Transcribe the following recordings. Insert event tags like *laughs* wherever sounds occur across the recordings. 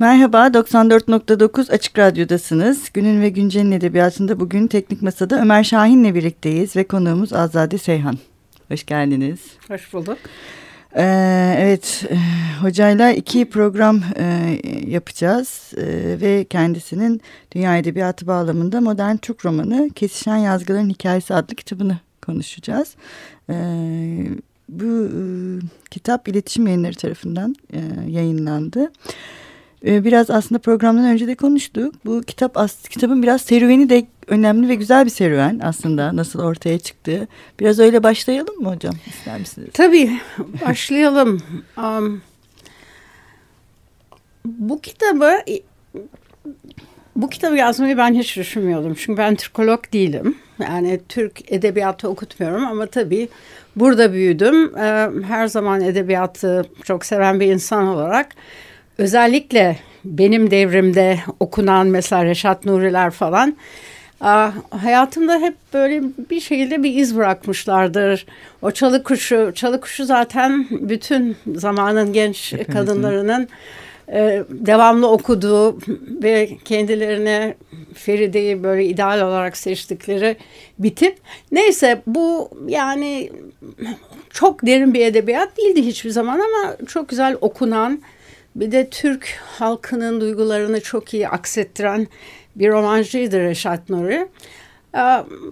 Merhaba, 94.9 Açık Radyo'dasınız. Günün ve Güncel'in edebiyatında bugün Teknik Masa'da Ömer Şahin'le birlikteyiz ve konuğumuz Azade Seyhan. Hoş geldiniz. Hoş bulduk. Ee, evet, hocayla iki program e, yapacağız e, ve kendisinin Dünya Edebiyatı bağlamında modern Türk romanı Kesişen Yazgıların Hikayesi adlı kitabını konuşacağız. E, bu e, kitap iletişim yayınları tarafından e, yayınlandı. E, biraz aslında programdan önce de konuştuk. Bu kitap kitabın biraz serüveni de önemli ve güzel bir serüven aslında nasıl ortaya çıktı. Biraz öyle başlayalım mı hocam? İster misiniz? Tabii başlayalım. um, bu kitabı bu kitabı yazmayı ben hiç düşünmüyordum. Çünkü ben Türkolog değilim. Yani Türk edebiyatı okutmuyorum ama tabii burada büyüdüm. Her zaman edebiyatı çok seven bir insan olarak özellikle benim devrimde okunan mesela Reşat Nuriler falan hayatımda hep böyle bir şekilde bir iz bırakmışlardır. O çalı kuşu, çalı kuşu zaten bütün zamanın genç kadınlarının e, devamlı okuduğu ve kendilerine Feride'yi böyle ideal olarak seçtikleri bir tip. Neyse bu yani çok derin bir edebiyat değildi hiçbir zaman ama çok güzel okunan bir de Türk halkının duygularını çok iyi aksettiren bir romancıydı Reşat Nuri. Ee,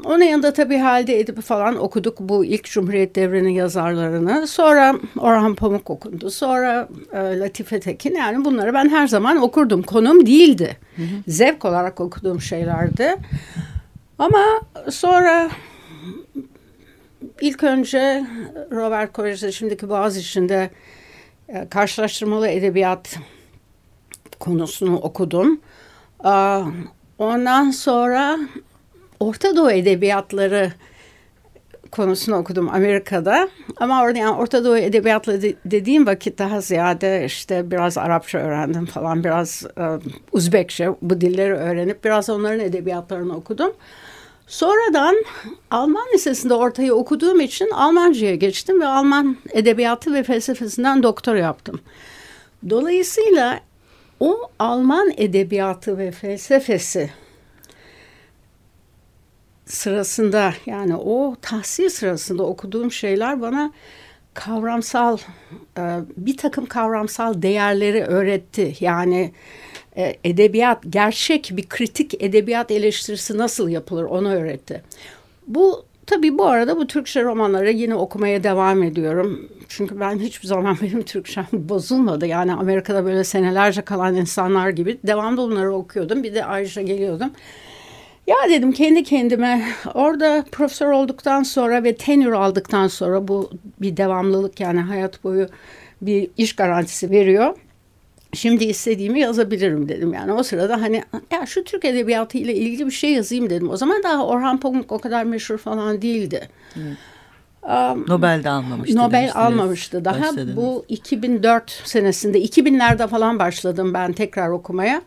onun yanında tabii Halide Edip'i falan okuduk bu ilk Cumhuriyet devrinin yazarlarını. Sonra Orhan Pamuk okundu. Sonra e, Latife Tekin. Yani bunları ben her zaman okurdum. Konum değildi. Hı hı. Zevk olarak okuduğum şeylerdi. Ama sonra ilk önce Robert Kolej'de şimdiki Boğaziçi'nde e, karşılaştırmalı edebiyat konusunu okudum. Ondan sonra Orta Doğu edebiyatları konusunu okudum Amerika'da. Ama orada yani Orta Doğu edebiyatları dediğim vakit daha ziyade işte biraz Arapça öğrendim falan, biraz uh, Uzbekçe bu dilleri öğrenip biraz onların edebiyatlarını okudum. Sonradan Alman Lisesi'nde ortayı okuduğum için Almanca'ya geçtim ve Alman edebiyatı ve felsefesinden doktor yaptım. Dolayısıyla o Alman edebiyatı ve felsefesi sırasında yani o tahsil sırasında okuduğum şeyler bana kavramsal e, bir takım kavramsal değerleri öğretti. Yani e, edebiyat, gerçek bir kritik edebiyat eleştirisi nasıl yapılır onu öğretti. Bu tabii bu arada bu Türkçe romanları yine okumaya devam ediyorum. Çünkü ben hiçbir zaman *laughs* benim Türkçem bozulmadı. Yani Amerika'da böyle senelerce kalan insanlar gibi devamlı bunları okuyordum. Bir de ayrıca geliyordum. Ya dedim kendi kendime orada profesör olduktan sonra ve tenür aldıktan sonra bu bir devamlılık yani hayat boyu bir iş garantisi veriyor. Şimdi istediğimi yazabilirim dedim. Yani o sırada hani ya şu Türk edebiyatı ile ilgili bir şey yazayım dedim. O zaman daha Orhan Pamuk o kadar meşhur falan değildi. Evet. Um, Nobel de almamıştı. Nobel almamıştı daha. Başladınız. Bu 2004 senesinde 2000'lerde falan başladım ben tekrar okumaya.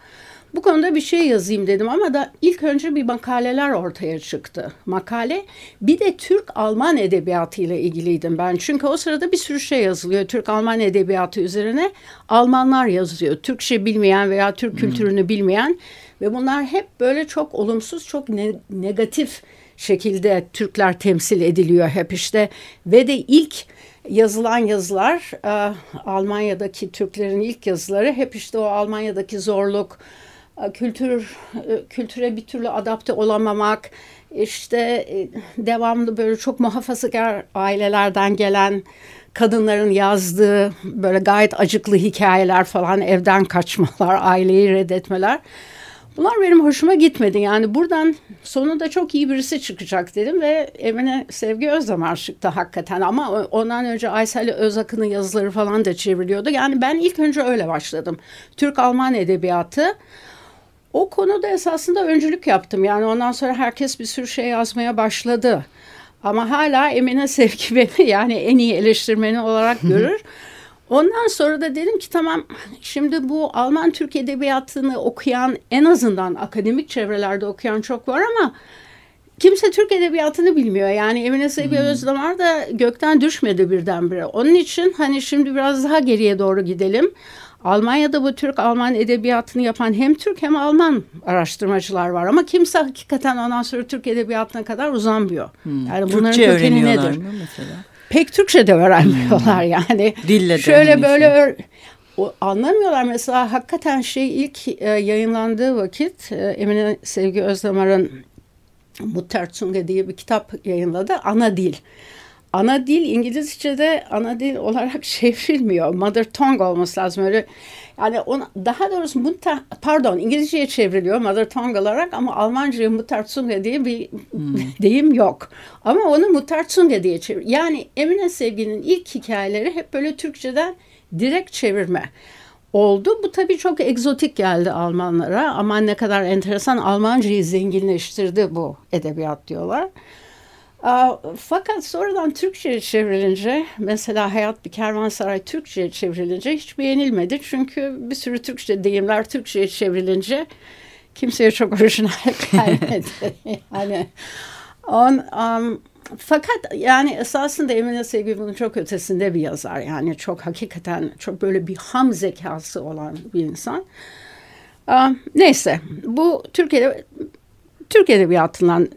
Bu konuda bir şey yazayım dedim ama da ilk önce bir makaleler ortaya çıktı. Makale bir de Türk-Alman edebiyatı ile ilgiliydim ben. Çünkü o sırada bir sürü şey yazılıyor Türk-Alman edebiyatı üzerine. Almanlar yazıyor. Türkçe bilmeyen veya Türk hmm. kültürünü bilmeyen ve bunlar hep böyle çok olumsuz, çok ne negatif şekilde Türkler temsil ediliyor hep işte. Ve de ilk yazılan yazılar e, Almanya'daki Türklerin ilk yazıları hep işte o Almanya'daki zorluk, kültür e, kültüre bir türlü adapte olamamak, işte e, devamlı böyle çok muhafazakar ailelerden gelen kadınların yazdığı böyle gayet acıklı hikayeler falan, evden kaçmalar, *laughs* aileyi reddetmeler. Bunlar benim hoşuma gitmedi. Yani buradan sonunda çok iyi birisi çıkacak dedim ve Emine Sevgi Özdemir çıktı hakikaten. Ama ondan önce Aysel Özakın'ın yazıları falan da çevriliyordu. Yani ben ilk önce öyle başladım. Türk-Alman edebiyatı. O konuda esasında öncülük yaptım. Yani ondan sonra herkes bir sürü şey yazmaya başladı. Ama hala Emine Sevgi *laughs* beni yani en iyi eleştirmeni olarak görür. Ondan sonra da dedim ki tamam şimdi bu Alman Türk Edebiyatı'nı okuyan en azından akademik çevrelerde okuyan çok var ama kimse Türk Edebiyatı'nı bilmiyor. Yani Emine Sevgi hmm. Özdamar da gökten düşmedi birdenbire. Onun için hani şimdi biraz daha geriye doğru gidelim. Almanya'da bu Türk-Alman edebiyatını yapan hem Türk hem Alman araştırmacılar var. Ama kimse hakikaten ondan sonra Türk edebiyatına kadar uzanmıyor. Hmm. Yani bunların Türkçe kökeni nedir? Mı mesela? Pek Türkçe de öğrenmiyorlar hmm. yani. Dille de Şöyle böyle o, anlamıyorlar. Mesela hakikaten şey ilk e, yayınlandığı vakit e, Emine Sevgi Özdamar'ın Mutterzunge diye bir kitap yayınladı. Ana dil. Ana dil İngilizce'de ana dil olarak *laughs* çevrilmiyor. Mother tongue olması lazım. Öyle yani ona, daha doğrusu mutter, pardon İngilizceye çevriliyor mother tongue olarak ama Almanca'ya Mutterzunge diye bir hmm. *laughs* deyim yok. Ama onu Mutterzunge diye çevir. Yani Emine Sevgi'nin ilk hikayeleri hep böyle Türkçeden direkt çevirme oldu. Bu tabii çok egzotik geldi Almanlara. Aman ne kadar enteresan Almancayı zenginleştirdi bu edebiyat diyorlar. Fakat sonradan Türkçe'ye çevrilince mesela Hayat Bir Kervansaray Türkçe'ye çevrilince hiç beğenilmedi. Çünkü bir sürü Türkçe deyimler Türkçe'ye çevrilince kimseye çok *laughs* orijinal gelmedi. yani on, um, fakat yani esasında Emine Sevgi bunun çok ötesinde bir yazar. Yani çok hakikaten çok böyle bir ham zekası olan bir insan. Um, neyse bu Türkiye'de Türk Edebiyatı'ndan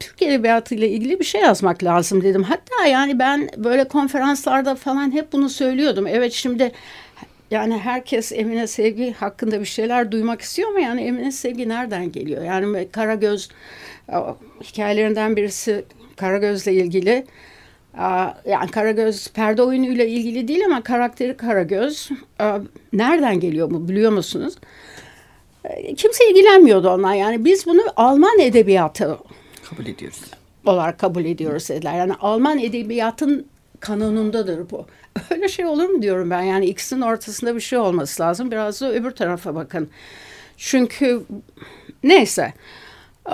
Türk Edebiyatı ile ilgili bir şey yazmak lazım dedim. Hatta yani ben böyle konferanslarda falan hep bunu söylüyordum. Evet şimdi yani herkes Emine Sevgi hakkında bir şeyler duymak istiyor ama yani Emine Sevgi nereden geliyor? Yani Karagöz hikayelerinden birisi Karagöz'le ilgili. Yani Karagöz perde oyunuyla ilgili değil ama karakteri Karagöz. Nereden geliyor bu biliyor musunuz? Kimse ilgilenmiyordu ondan. Yani biz bunu Alman edebiyatı kabul ediyoruz. Olarak kabul ediyoruz dediler. Yani Alman edebiyatın kanonundadır bu. *laughs* Öyle şey olur mu diyorum ben. Yani ikisinin ortasında bir şey olması lazım. Biraz da öbür tarafa bakın. Çünkü neyse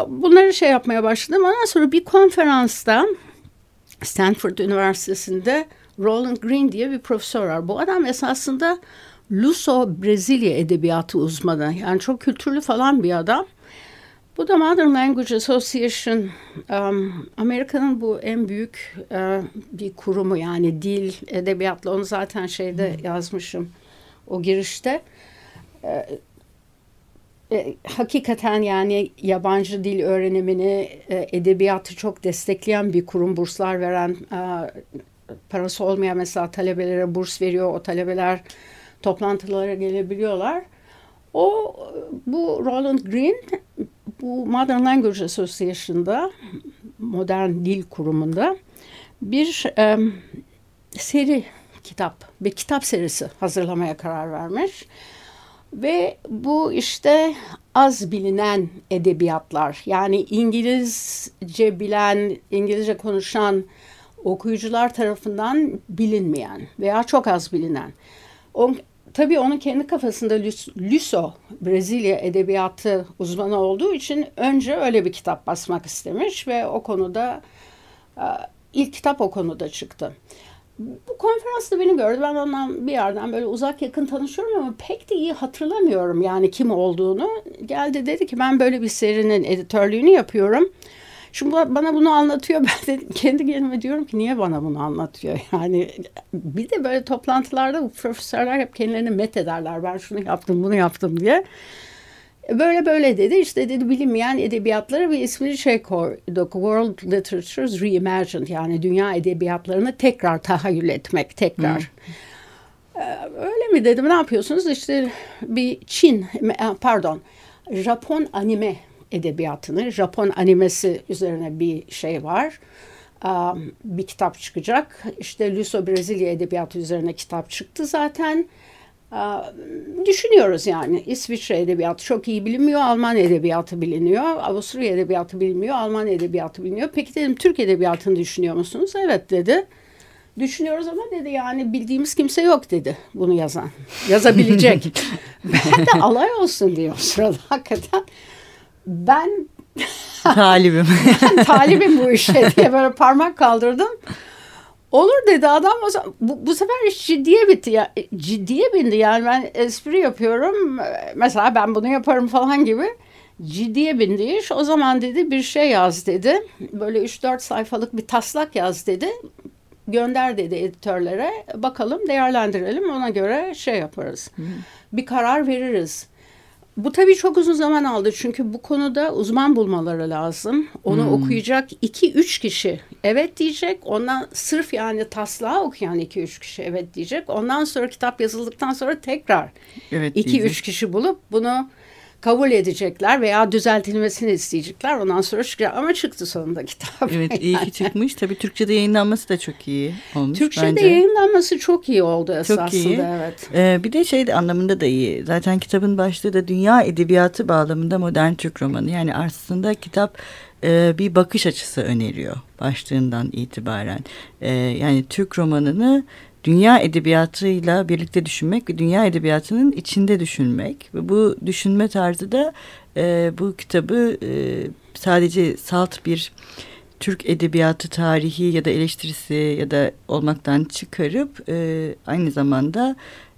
bunları şey yapmaya başladım. Ondan sonra bir konferansta Stanford Üniversitesi'nde Roland Green diye bir profesör var. Bu adam esasında Luso Brezilya edebiyatı uzmanı. Yani çok kültürlü falan bir adam. Bu da Modern Language Association, um, Amerika'nın bu en büyük uh, bir kurumu yani dil, edebiyatla onu zaten şeyde hmm. yazmışım o girişte. Uh, e, hakikaten yani yabancı dil öğrenimini, e, edebiyatı çok destekleyen bir kurum, burslar veren, e, parası olmayan mesela talebelere burs veriyor, o talebeler toplantılara gelebiliyorlar. O bu Roland Green bu Modern Language Association'da modern dil kurumunda bir e, seri kitap, bir kitap serisi hazırlamaya karar vermiş. Ve bu işte az bilinen edebiyatlar yani İngilizce bilen, İngilizce konuşan okuyucular tarafından bilinmeyen veya çok az bilinen. Tabii onun kendi kafasında Luso, Brezilya edebiyatı uzmanı olduğu için önce öyle bir kitap basmak istemiş ve o konuda ilk kitap o konuda çıktı. Bu konferansta beni gördü. Ben ondan bir yerden böyle uzak yakın tanışıyorum ama pek de iyi hatırlamıyorum yani kim olduğunu. Geldi dedi ki ben böyle bir serinin editörlüğünü yapıyorum. Şimdi bana bunu anlatıyor. *laughs* Ben de kendi kendime diyorum ki niye bana bunu anlatıyor? *laughs* Yani bir de böyle toplantılarda bu profesörler hep kendilerini met ederler. Ben şunu yaptım bunu yaptım diye. Böyle böyle dedi işte dedi bilinmeyen edebiyatları ve ismini şey koyduk World Literature's Reimagined yani dünya edebiyatlarını tekrar tahayyül etmek tekrar. Hmm. Öyle mi dedim ne yapıyorsunuz işte bir Çin pardon Japon anime edebiyatını Japon animesi üzerine bir şey var bir kitap çıkacak. İşte Luso Brezilya edebiyatı üzerine kitap çıktı zaten. Düşünüyoruz yani İsviçre edebiyatı çok iyi bilinmiyor, Alman edebiyatı biliniyor, Avusturya edebiyatı bilmiyor, Alman edebiyatı biliniyor. Peki dedim Türk edebiyatını düşünüyor musunuz? Evet dedi. Düşünüyoruz ama dedi yani bildiğimiz kimse yok dedi bunu yazan. Yazabilecek. *laughs* ben de alay olsun diyor sırada hakikaten. Ben *laughs* talibim. ben talibim bu işe diye böyle parmak kaldırdım. Olur dedi adam o zaman, bu, bu sefer iş ciddiye bitti ya ciddiye bindi yani ben espri yapıyorum mesela ben bunu yaparım falan gibi ciddiye bindi iş o zaman dedi bir şey yaz dedi böyle 3-4 sayfalık bir taslak yaz dedi gönder dedi editörlere. Bakalım değerlendirelim ona göre şey yaparız. Hı. Bir karar veririz. Bu tabii çok uzun zaman aldı çünkü bu konuda uzman bulmaları lazım. Onu hmm. okuyacak iki üç kişi evet diyecek. Ondan sırf yani taslağı okuyan iki üç kişi evet diyecek. Ondan sonra kitap yazıldıktan sonra tekrar evet iki üç kişi bulup bunu kabul edecekler veya düzeltilmesini isteyecekler. Ondan sonra çıkacak ama çıktı sonunda *laughs* kitap. Evet iyi ki çıkmış. Tabii Türkçe'de yayınlanması da çok iyi olmuş Türkçe'de bence. yayınlanması çok iyi oldu esasında. Çok iyi. Evet. Ee, bir de şey de anlamında da iyi. Zaten kitabın başlığı da dünya edebiyatı bağlamında modern Türk romanı. Yani aslında kitap e, bir bakış açısı öneriyor başlığından itibaren. E, yani Türk romanını dünya edebiyatıyla birlikte düşünmek ve dünya edebiyatının içinde düşünmek ve bu düşünme tarzı da e, bu kitabı e, sadece salt bir Türk edebiyatı tarihi ya da eleştirisi ya da olmaktan çıkarıp e, aynı zamanda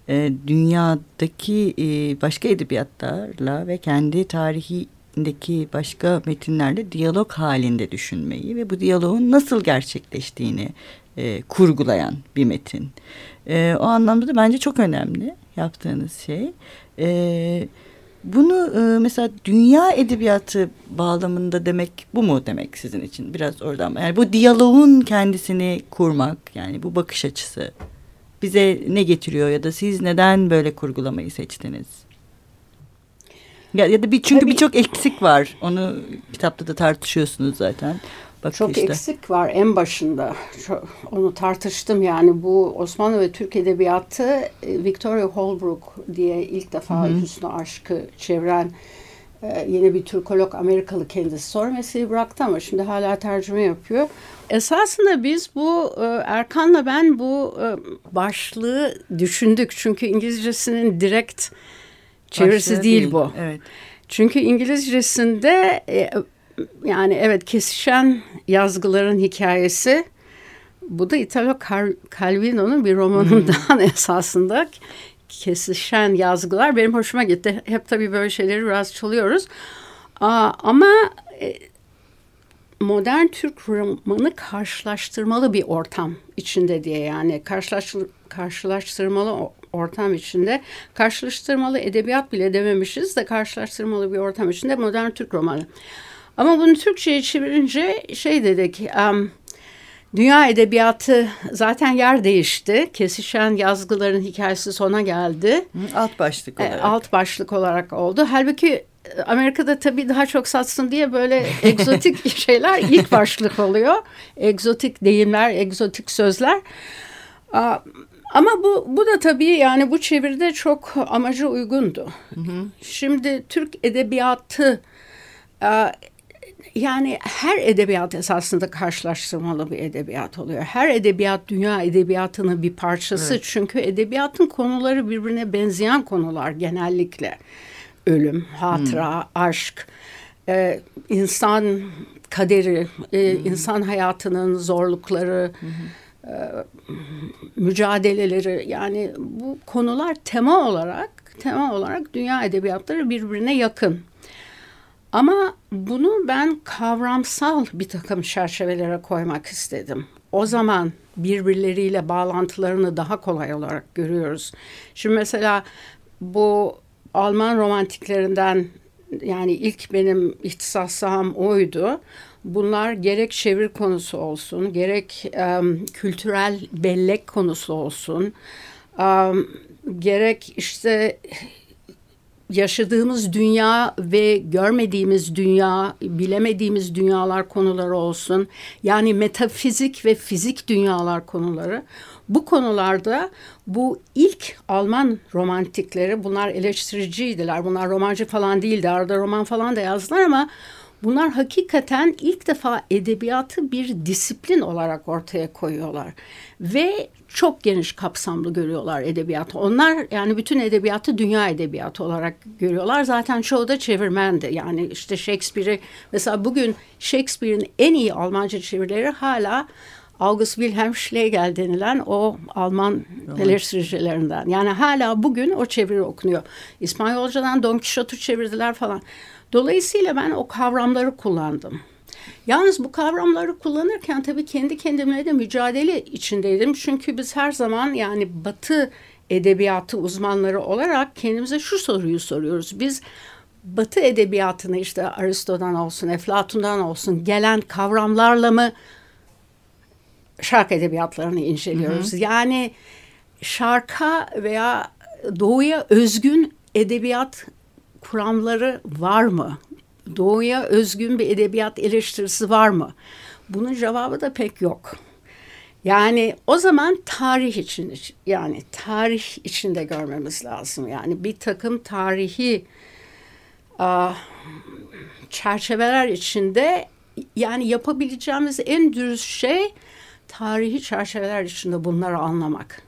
e, dünyadaki e, başka edebiyatlarla ve kendi tarihindeki başka metinlerle diyalog halinde düşünmeyi ve bu diyaloğun nasıl gerçekleştiğini e, kurgulayan bir metin. E, o anlamda da bence çok önemli yaptığınız şey. E, bunu e, mesela dünya edebiyatı bağlamında demek bu mu demek sizin için? Biraz oradan yani bu diyaloğun kendisini kurmak yani bu bakış açısı bize ne getiriyor ya da siz neden böyle kurgulamayı seçtiniz? Ya, ya da bir çünkü birçok eksik var. Onu kitapta da tartışıyorsunuz zaten. Bak çok işte. eksik var en başında. Onu tartıştım yani bu Osmanlı ve Türk Edebiyatı e, Victoria Holbrook diye ilk defa Hı -hı. Hüsnü Aşk'ı çeviren e, yeni bir Türkolog Amerikalı kendisi sonra mesleği bıraktı ama şimdi hala tercüme yapıyor. Esasında biz bu e, Erkan'la ben bu başlığı düşündük. Çünkü İngilizcesinin direkt çevirisi değil, değil bu. Evet. Çünkü İngilizcesinde yani evet kesişen yazgıların hikayesi bu da Italo Calvino'nun bir romanından hmm. *laughs* esasında kesişen yazgılar benim hoşuma gitti. Hep tabii böyle şeyleri biraz çalıyoruz. Aa, ama e, modern Türk romanı karşılaştırmalı bir ortam içinde diye yani karşılaştır, karşılaştırmalı ortam içinde karşılaştırmalı edebiyat bile dememişiz de karşılaştırmalı bir ortam içinde modern Türk romanı. Ama bunu Türkçe'ye çevirince şey dedik... Um, Dünya edebiyatı zaten yer değişti. Kesişen yazgıların hikayesi sona geldi. Alt başlık olarak. E, alt başlık olarak oldu. Halbuki e, Amerika'da tabii daha çok satsın diye böyle egzotik *laughs* şeyler ilk başlık oluyor. Egzotik deyimler, egzotik sözler. Ama bu, bu da tabii yani bu çeviride çok amaca uygundu. Hı hı. Şimdi Türk edebiyatı yani her edebiyat esasında karşılaştırmalı bir edebiyat oluyor. Her edebiyat dünya edebiyatının bir parçası. Evet. Çünkü edebiyatın konuları birbirine benzeyen konular genellikle. Ölüm, hatıra, hmm. aşk, e, insan kaderi, e, hmm. insan hayatının zorlukları, hmm. e, mücadeleleri. Yani bu konular tema olarak tema olarak dünya edebiyatları birbirine yakın. Ama bunu ben kavramsal bir takım çerçevelere koymak istedim. O zaman birbirleriyle bağlantılarını daha kolay olarak görüyoruz. Şimdi mesela bu Alman romantiklerinden yani ilk benim ihtisas oydu. Bunlar gerek çevir konusu olsun, gerek um, kültürel bellek konusu olsun, um, gerek işte yaşadığımız dünya ve görmediğimiz dünya, bilemediğimiz dünyalar konuları olsun. Yani metafizik ve fizik dünyalar konuları. Bu konularda bu ilk Alman romantikleri bunlar eleştiriciydiler. Bunlar romancı falan değildi. Arada roman falan da yazdılar ama bunlar hakikaten ilk defa edebiyatı bir disiplin olarak ortaya koyuyorlar. Ve çok geniş kapsamlı görüyorlar edebiyatı. Onlar yani bütün edebiyatı dünya edebiyatı olarak görüyorlar. Zaten çoğu da çevirmendi. Yani işte Shakespeare'i mesela bugün Shakespeare'in en iyi Almanca çevirileri hala August Wilhelm Schlegel denilen o Alman eleştiricilerinden. Yani hala bugün o çeviri okunuyor. İspanyolcadan Don Quixote'u çevirdiler falan. Dolayısıyla ben o kavramları kullandım. Yalnız bu kavramları kullanırken tabii kendi kendimle de mücadele içindeydim. Çünkü biz her zaman yani Batı edebiyatı uzmanları olarak kendimize şu soruyu soruyoruz. Biz Batı edebiyatını işte Aristo'dan olsun, Eflatun'dan olsun gelen kavramlarla mı şark edebiyatlarını inceliyoruz? Hı hı. Yani şarka veya doğuya özgün edebiyat kuramları var mı? Doğuya özgün bir edebiyat eleştirisi var mı? Bunun cevabı da pek yok. Yani o zaman tarih için yani tarih içinde görmemiz lazım. Yani bir takım tarihi çerçeveler içinde yani yapabileceğimiz en dürüst şey tarihi çerçeveler içinde bunları anlamak.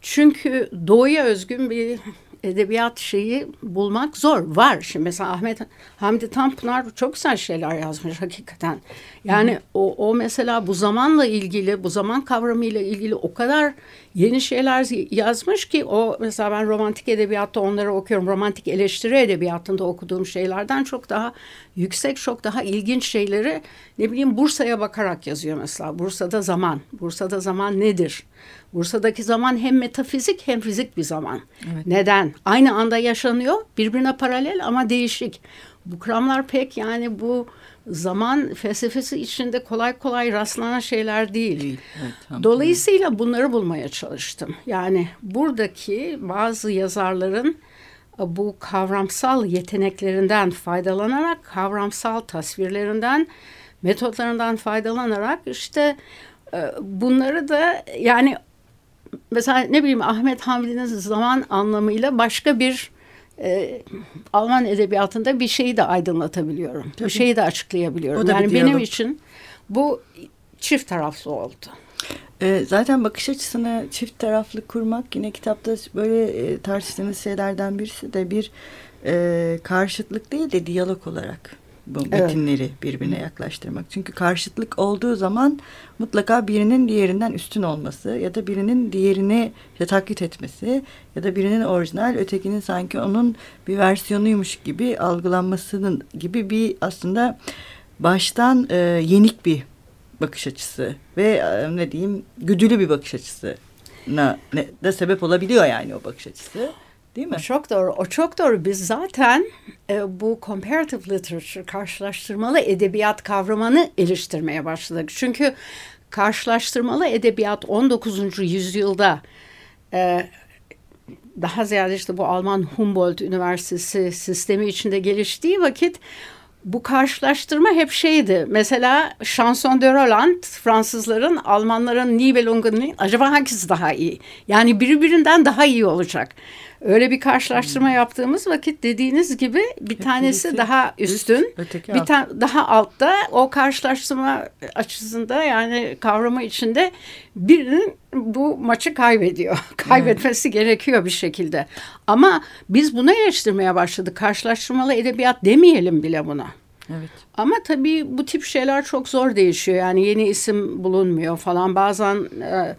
Çünkü doğuya özgün bir edebiyat şeyi bulmak zor. Var. Şimdi mesela Ahmet Hamdi Tanpınar çok güzel şeyler yazmış hakikaten. Yani o, o mesela bu zamanla ilgili, bu zaman kavramıyla ilgili o kadar yeni şeyler yazmış ki o mesela ben romantik edebiyatta onları okuyorum. Romantik eleştiri edebiyatında okuduğum şeylerden çok daha yüksek, çok daha ilginç şeyleri ne bileyim Bursa'ya bakarak yazıyor mesela. Bursa'da zaman. Bursa'da zaman nedir? Bursa'daki zaman hem metafizik hem fizik bir zaman. Evet. Neden? Aynı anda yaşanıyor, birbirine paralel ama değişik. Bu kuramlar pek yani bu zaman felsefesi içinde kolay kolay rastlanan şeyler değil. değil. Evet. Dolayısıyla bunları bulmaya çalıştım. Yani buradaki bazı yazarların e, bu kavramsal yeteneklerinden faydalanarak, kavramsal tasvirlerinden, metotlarından faydalanarak işte e, bunları da yani mesela ne bileyim Ahmet Hamdi'nin zaman anlamıyla başka bir e, Alman edebiyatında bir şeyi de aydınlatabiliyorum. Tabii. Bir şeyi de açıklayabiliyorum. Yani benim için bu çift taraflı oldu. E, zaten bakış açısını çift taraflı kurmak yine kitapta böyle e, tartıştığımız şeylerden birisi de bir e, karşıtlık değil de diyalog olarak bu metinleri evet. birbirine yaklaştırmak. Çünkü karşıtlık olduğu zaman mutlaka birinin diğerinden üstün olması ya da birinin diğerini işte taklit etmesi ya da birinin orijinal ötekinin sanki onun bir versiyonuymuş gibi algılanmasının gibi bir aslında baştan e, yenik bir bakış açısı ve e, ne diyeyim güdülü bir bakış açısı ne, de sebep olabiliyor yani o bakış açısı. Değil mi? Çok doğru. O çok doğru. Biz zaten e, bu comparative literature, karşılaştırmalı edebiyat kavramını eleştirmeye başladık. Çünkü karşılaştırmalı edebiyat 19. yüzyılda e, daha ziyade işte bu Alman Humboldt Üniversitesi sistemi içinde geliştiği vakit bu karşılaştırma hep şeydi. Mesela Chanson de Roland Fransızların Almanların Nibelungen'in acaba hangisi daha iyi? Yani birbirinden daha iyi olacak. Öyle bir karşılaştırma hmm. yaptığımız vakit dediğiniz gibi bir tanesi birisi, daha üstün, üst, bir ta daha altta. O karşılaştırma açısında yani kavramı içinde birinin bu maçı kaybediyor. *laughs* Kaybetmesi evet. gerekiyor bir şekilde. Ama biz bunu eleştirmeye başladık. Karşılaştırmalı edebiyat demeyelim bile buna. Evet. Ama tabii bu tip şeyler çok zor değişiyor. Yani yeni isim bulunmuyor falan. Bazen e,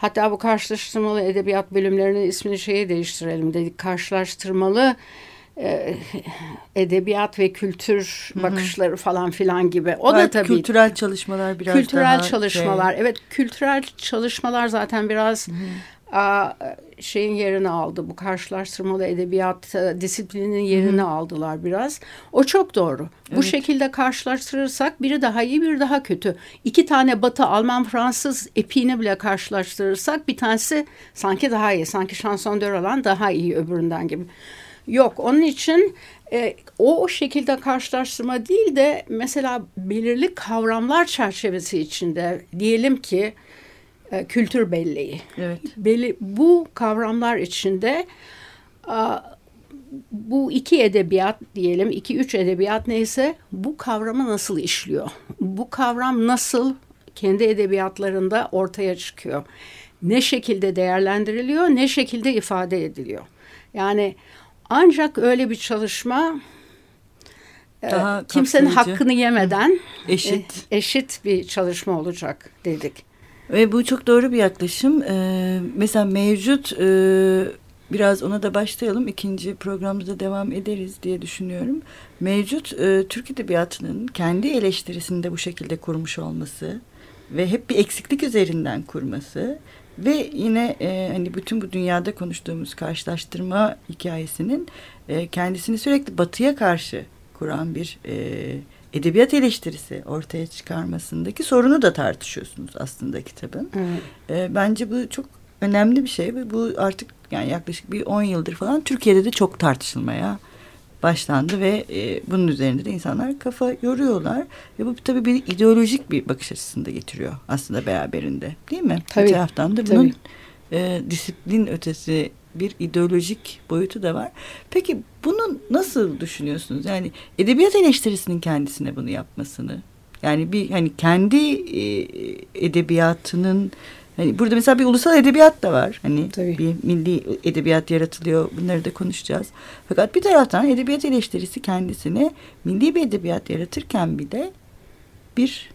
Hatta bu karşılaştırmalı edebiyat bölümlerinin ismini şeye değiştirelim dedik. Karşılaştırmalı e, edebiyat ve kültür Hı-hı. bakışları falan filan gibi. O evet, da tabii kültürel çalışmalar biraz kültürel daha çalışmalar. Şey. Evet, kültürel çalışmalar zaten biraz Hı-hı şeyin yerini aldı. Bu karşılaştırmalı edebiyat e, disiplinin yerini Hı. aldılar biraz. O çok doğru. Evet. Bu şekilde karşılaştırırsak biri daha iyi, biri daha kötü. İki tane Batı, Alman, Fransız epiğini bile karşılaştırırsak bir tanesi sanki daha iyi. Sanki Chanson de Roland daha iyi öbüründen gibi. Yok, onun için e, o, o şekilde karşılaştırma değil de mesela belirli kavramlar çerçevesi içinde diyelim ki e, kültür belleği. Evet. Belli, bu kavramlar içinde a, bu iki edebiyat diyelim, iki üç edebiyat neyse bu kavramı nasıl işliyor? Bu kavram nasıl kendi edebiyatlarında ortaya çıkıyor? Ne şekilde değerlendiriliyor, ne şekilde ifade ediliyor? Yani ancak öyle bir çalışma e, Daha kimsenin hakkını yemeden eşit e, eşit bir çalışma olacak dedik. Ve bu çok doğru bir yaklaşım. Ee, mesela mevcut e, biraz ona da başlayalım. İkinci programda devam ederiz diye düşünüyorum. Mevcut e, Türk Edebiyatı'nın kendi eleştirisini de bu şekilde kurmuş olması ve hep bir eksiklik üzerinden kurması ve yine e, hani bütün bu dünyada konuştuğumuz karşılaştırma hikayesinin e, kendisini sürekli batıya karşı kuran bir e, edebiyat eleştirisi ortaya çıkarmasındaki sorunu da tartışıyorsunuz aslında kitabın. Evet. E, bence bu çok önemli bir şey ve bu artık yani yaklaşık bir 10 yıldır falan Türkiye'de de çok tartışılmaya başlandı ve e, bunun üzerinde de insanlar kafa yoruyorlar ve bu tabii bir ideolojik bir bakış açısını getiriyor aslında beraberinde değil mi? Tabii. Bir taraftan da bunun e, disiplin ötesi bir ideolojik boyutu da var. Peki bunu nasıl düşünüyorsunuz? Yani edebiyat eleştirisinin kendisine bunu yapmasını yani bir hani kendi e, edebiyatının Hani burada mesela bir ulusal edebiyat da var. Hani Tabii. bir milli edebiyat yaratılıyor. Bunları da konuşacağız. Fakat bir taraftan edebiyat eleştirisi kendisini milli bir edebiyat yaratırken bir de bir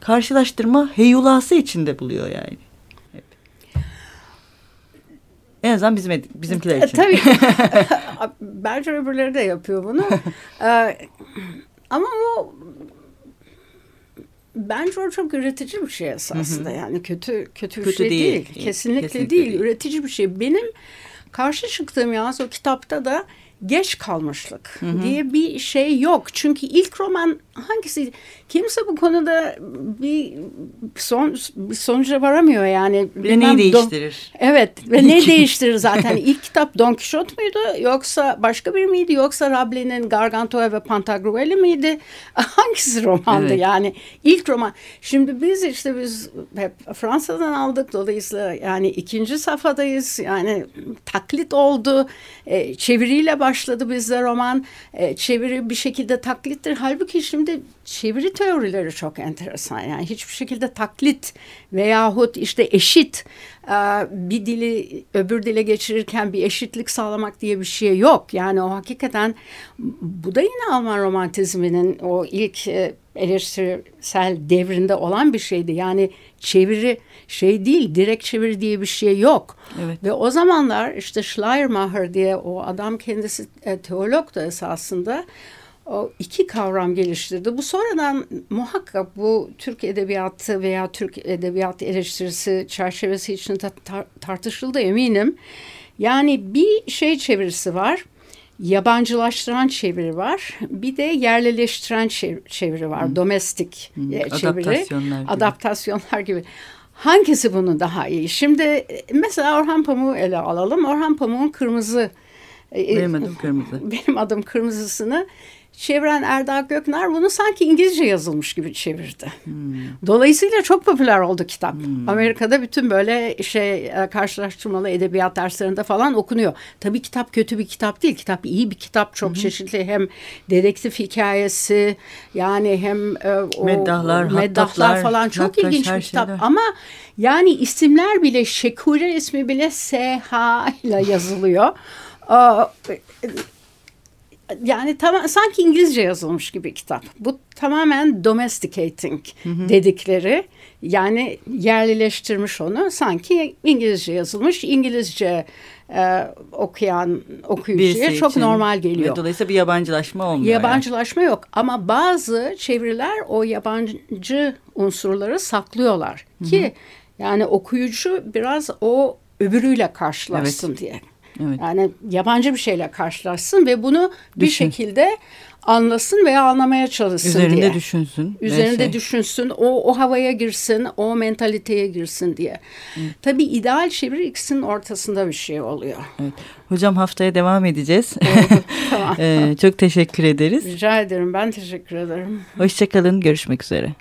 karşılaştırma heyulası içinde buluyor yani. En azından bizim bizimkiler için. Tabii. *laughs* Bence öbürleri de yapıyor bunu. Ee, ama o bence o çok üretici bir şey esasında. Hı hı. Yani kötü kötü bir kötü şey değil. değil. Kesinlikle, Kesinlikle değil. değil. Üretici bir şey. Benim karşı çıktığım yalnız o kitapta da geç kalmışlık hı hı. diye bir şey yok. Çünkü ilk roman hangisi? Kimse bu konuda bir son bir sonuca varamıyor yani. Ve neyi değiştirir? evet ve ne *laughs* değiştirir zaten? İlk kitap Don Quixote muydu yoksa başka bir miydi yoksa Rabelaise'nin Gargantua ve Pantagrueli miydi? *laughs* Hangisi romandı evet. yani? ilk roman. Şimdi biz işte biz hep Fransa'dan aldık dolayısıyla yani ikinci safhadayız. Yani taklit oldu. E, çeviriyle başladı bizde roman. E, çeviri bir şekilde taklittir. Halbuki şimdi çeviri teorileri çok enteresan. Yani hiçbir şekilde taklit veyahut işte eşit e, bir dili öbür dile geçirirken bir eşitlik sağlamak diye bir şey yok. Yani o hakikaten bu da yine Alman romantizminin o ilk e, eleştirisel devrinde olan bir şeydi. Yani çeviri şey değil, direkt çeviri diye bir şey yok. Evet. Ve o zamanlar işte Schleiermacher diye o adam kendisi e, teolog da esasında o iki kavram geliştirdi. Bu sonradan muhakkak bu Türk edebiyatı veya Türk edebiyat eleştirisi çerçevesi içinde tar tartışıldı eminim. Yani bir şey çevirisi var. Yabancılaştıran çeviri var. Bir de yerlileştiren çeviri var. Hı. Domestik Hı. E, çeviri. Adaptasyonlar gibi. Adaptasyonlar gibi. Hangisi bunun daha iyi? Şimdi e, mesela Orhan Pamuk'u ele alalım. Orhan Pamuk'un kırmızı e, benim adım kırmızı. *laughs* Benim adım kırmızısını çeviren Erdal Göknar bunu sanki İngilizce yazılmış gibi çevirdi. Hmm. Dolayısıyla çok popüler oldu kitap. Hmm. Amerika'da bütün böyle şey e, karşılaştırmalı edebiyat derslerinde falan okunuyor. Tabii kitap kötü bir kitap değil. Kitap iyi bir kitap. Çok hmm. çeşitli hem dedektif hikayesi yani hem e, o meddahlar, meddahlar falan çok ilginç bir kitap. Şeyler. Ama yani isimler bile Şekure ismi bile SH ile yazılıyor yani tam, sanki İngilizce yazılmış gibi kitap. Bu tamamen domesticating hı hı. dedikleri yani yerlileştirmiş onu sanki İngilizce yazılmış İngilizce e, okuyan okuyucuya çok için. normal geliyor. Ve dolayısıyla bir yabancılaşma olmuyor. Yabancılaşma yani. yok ama bazı çeviriler o yabancı unsurları saklıyorlar hı hı. ki yani okuyucu biraz o öbürüyle karşılaşsın evet. diye. Evet. Yani yabancı bir şeyle karşılaşsın ve bunu Düşün. bir şekilde anlasın veya anlamaya çalışsın Üzerinde diye. düşünsün. Üzerinde şey. düşünsün, o, o havaya girsin, o mentaliteye girsin diye. Evet. Tabii ideal çeviri ikisinin ortasında bir şey oluyor. Evet. Hocam haftaya devam edeceğiz. *laughs* tamam. ee, çok teşekkür ederiz. Rica ederim, ben teşekkür ederim. Hoşçakalın, görüşmek üzere.